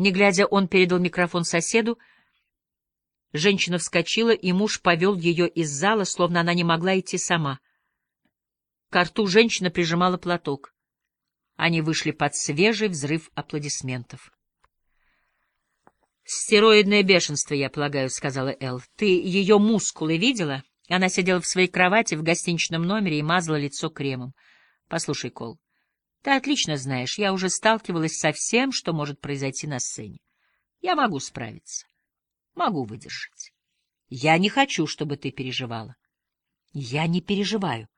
Не глядя, он передал микрофон соседу. Женщина вскочила, и муж повел ее из зала, словно она не могла идти сама. К рту женщина прижимала платок. Они вышли под свежий взрыв аплодисментов. «Стероидное бешенство, я полагаю», — сказала Эл. «Ты ее мускулы видела?» Она сидела в своей кровати в гостиничном номере и мазала лицо кремом. «Послушай, Кол, ты отлично знаешь, я уже сталкивалась со всем, что может произойти на сцене. Я могу справиться, могу выдержать. Я не хочу, чтобы ты переживала. Я не переживаю.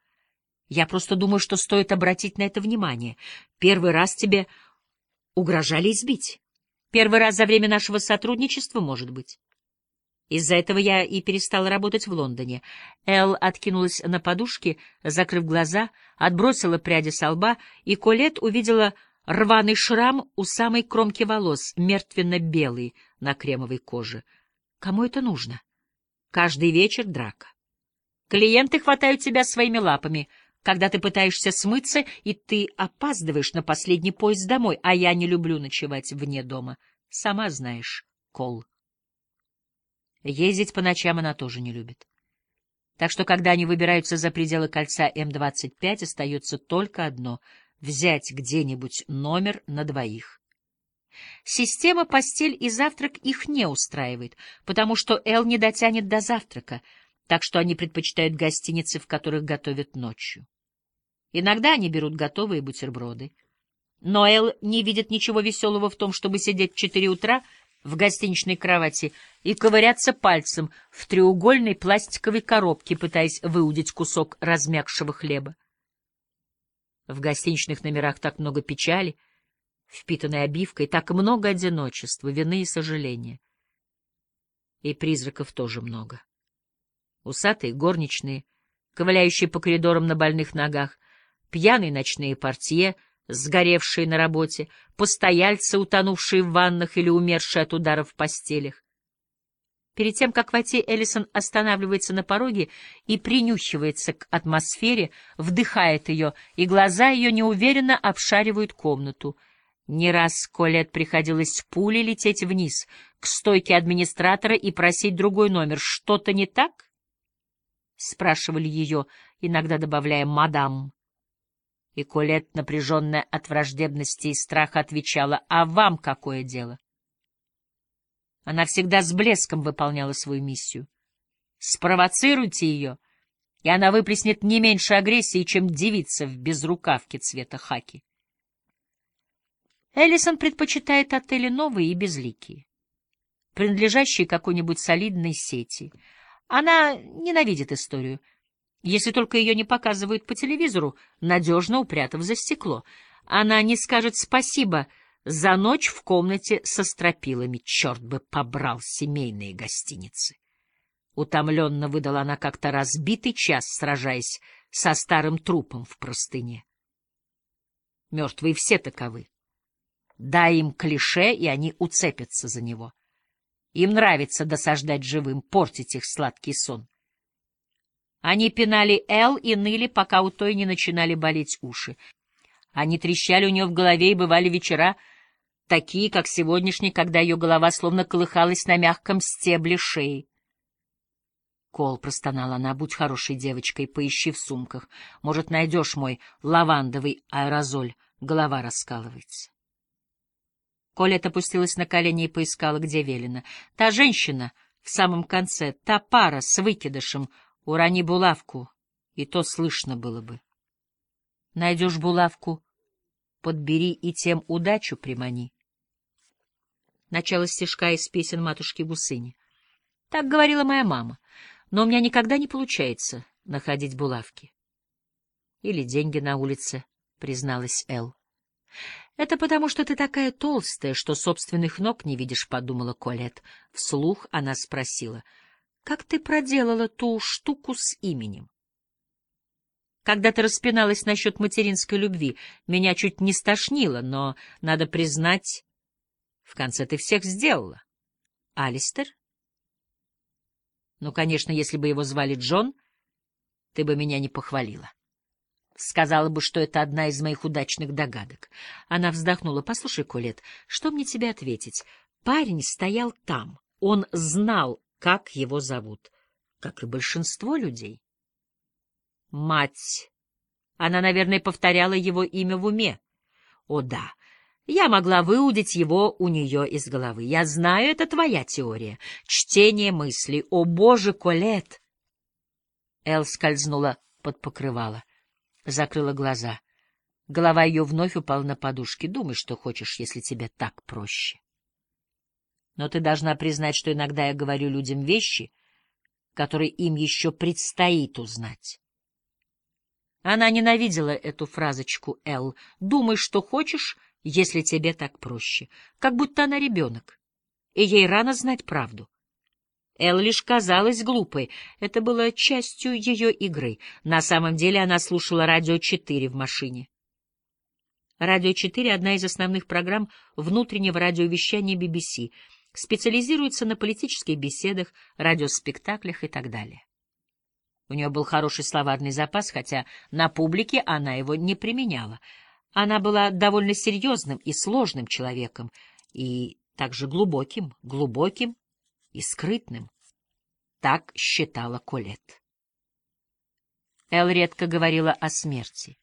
Я просто думаю, что стоит обратить на это внимание. Первый раз тебе угрожали избить». Первый раз за время нашего сотрудничества, может быть. Из-за этого я и перестала работать в Лондоне. Эл откинулась на подушке, закрыв глаза, отбросила пряди со лба, и Колет увидела рваный шрам у самой кромки волос, мертвенно-белый на кремовой коже. Кому это нужно? Каждый вечер драка. Клиенты хватают тебя своими лапами — когда ты пытаешься смыться, и ты опаздываешь на последний поезд домой, а я не люблю ночевать вне дома. Сама знаешь, Кол. Ездить по ночам она тоже не любит. Так что, когда они выбираются за пределы кольца М-25, остается только одно — взять где-нибудь номер на двоих. Система постель и завтрак их не устраивает, потому что Эл не дотянет до завтрака, так что они предпочитают гостиницы, в которых готовят ночью. Иногда они берут готовые бутерброды. Но Эл не видит ничего веселого в том, чтобы сидеть в четыре утра в гостиничной кровати и ковыряться пальцем в треугольной пластиковой коробке, пытаясь выудить кусок размягшего хлеба. В гостиничных номерах так много печали, впитанной обивкой, так много одиночества, вины и сожаления. И призраков тоже много. Усатые горничные, ковыляющие по коридорам на больных ногах, пьяные ночные портье, сгоревшие на работе, постояльцы, утонувшие в ваннах или умершие от ударов в постелях. Перед тем, как войти, Эллисон останавливается на пороге и принюхивается к атмосфере, вдыхает ее, и глаза ее неуверенно обшаривают комнату. Не раз Колет приходилось пулей лететь вниз, к стойке администратора и просить другой номер. «Что-то не так?» — спрашивали ее, иногда добавляя «мадам». И Колет, напряженная от враждебности и страха, отвечала, «А вам какое дело?» Она всегда с блеском выполняла свою миссию. Спровоцируйте ее, и она выплеснет не меньше агрессии, чем девица в безрукавке цвета хаки. Эллисон предпочитает отели новые и безликие, принадлежащие какой-нибудь солидной сети. Она ненавидит историю — если только ее не показывают по телевизору, надежно упрятав за стекло. Она не скажет спасибо за ночь в комнате со стропилами. Черт бы побрал семейные гостиницы. Утомленно выдала она как-то разбитый час, сражаясь со старым трупом в простыне. Мертвые все таковы. Дай им клише, и они уцепятся за него. Им нравится досаждать живым, портить их сладкий сон. Они пинали Эл и ныли, пока у той не начинали болеть уши. Они трещали у нее в голове, и бывали вечера, такие, как сегодняшний, когда ее голова словно колыхалась на мягком стебле шеи. Кол простонала она, будь хорошей девочкой, поищи в сумках. Может, найдешь мой лавандовый аэрозоль, голова раскалывается. Колет опустилась на колени и поискала, где велено. Та женщина в самом конце, та пара с выкидышем — Урони булавку, и то слышно было бы. Найдешь булавку, подбери и тем удачу примани. Начало стишка из песен матушки Гусыни. Так говорила моя мама, но у меня никогда не получается находить булавки. Или деньги на улице, призналась Эл. Это потому, что ты такая толстая, что собственных ног не видишь, подумала Колет. Вслух она спросила — как ты проделала ту штуку с именем? Когда ты распиналась насчет материнской любви, меня чуть не стошнило, но, надо признать, в конце ты всех сделала. Алистер? Ну, конечно, если бы его звали Джон, ты бы меня не похвалила. сказала бы, что это одна из моих удачных догадок. Она вздохнула. «Послушай, Колет, что мне тебе ответить? Парень стоял там. Он знал, как его зовут, как и большинство людей. Мать. Она, наверное, повторяла его имя в уме. О, да. Я могла выудить его у нее из головы. Я знаю, это твоя теория. Чтение мыслей. О, боже, Колет! Эл скользнула под покрывало, закрыла глаза. Голова ее вновь упала на подушки. Думай, что хочешь, если тебе так проще. Но ты должна признать, что иногда я говорю людям вещи, которые им еще предстоит узнать. Она ненавидела эту фразочку «Эл». «Думай, что хочешь, если тебе так проще». Как будто она ребенок, и ей рано знать правду. Эл лишь казалась глупой. Это было частью ее игры. На самом деле она слушала «Радио 4» в машине. «Радио 4» — одна из основных программ внутреннего радиовещания BBC — специализируется на политических беседах, радиоспектаклях и так далее. У нее был хороший словарный запас, хотя на публике она его не применяла. Она была довольно серьезным и сложным человеком, и также глубоким, глубоким и скрытным. Так считала Колет. Эл редко говорила о смерти.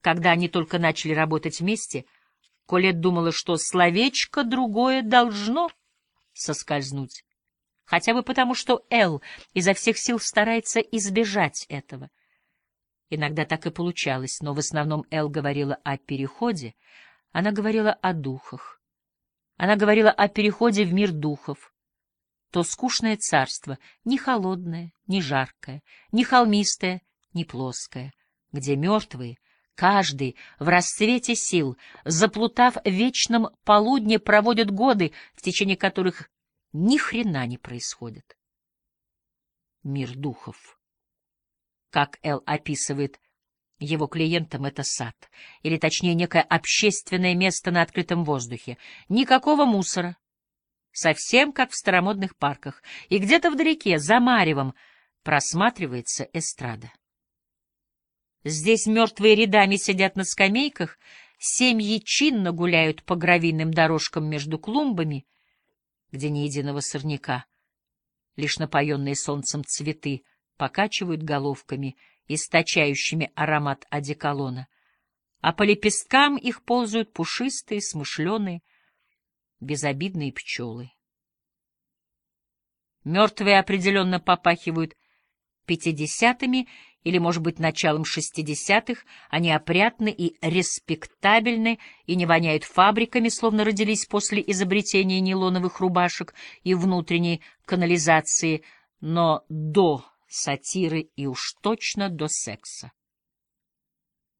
Когда они только начали работать вместе — Колет думала, что словечко другое должно соскользнуть. Хотя бы потому, что Эл изо всех сил старается избежать этого. Иногда так и получалось, но в основном Эл говорила о переходе, она говорила о духах. Она говорила о переходе в мир духов. То скучное царство, не холодное, не жаркое, не холмистое, не плоское, где мертвые Каждый в расцвете сил, заплутав в вечном полудне, проводит годы, в течение которых ни хрена не происходит. Мир духов. Как Эл описывает его клиентам, это сад, или точнее некое общественное место на открытом воздухе. Никакого мусора. Совсем как в старомодных парках. И где-то вдалеке, за Маревом, просматривается эстрада. Здесь мертвые рядами сидят на скамейках, семьи чинно гуляют по гравийным дорожкам между клумбами, где ни единого сорняка. Лишь напоенные солнцем цветы покачивают головками, источающими аромат одеколона, а по лепесткам их ползают пушистые, смышленые, безобидные пчелы. Мертвые определенно попахивают пятидесятыми или, может быть, началом шестидесятых, они опрятны и респектабельны и не воняют фабриками, словно родились после изобретения нейлоновых рубашек и внутренней канализации, но до сатиры и уж точно до секса.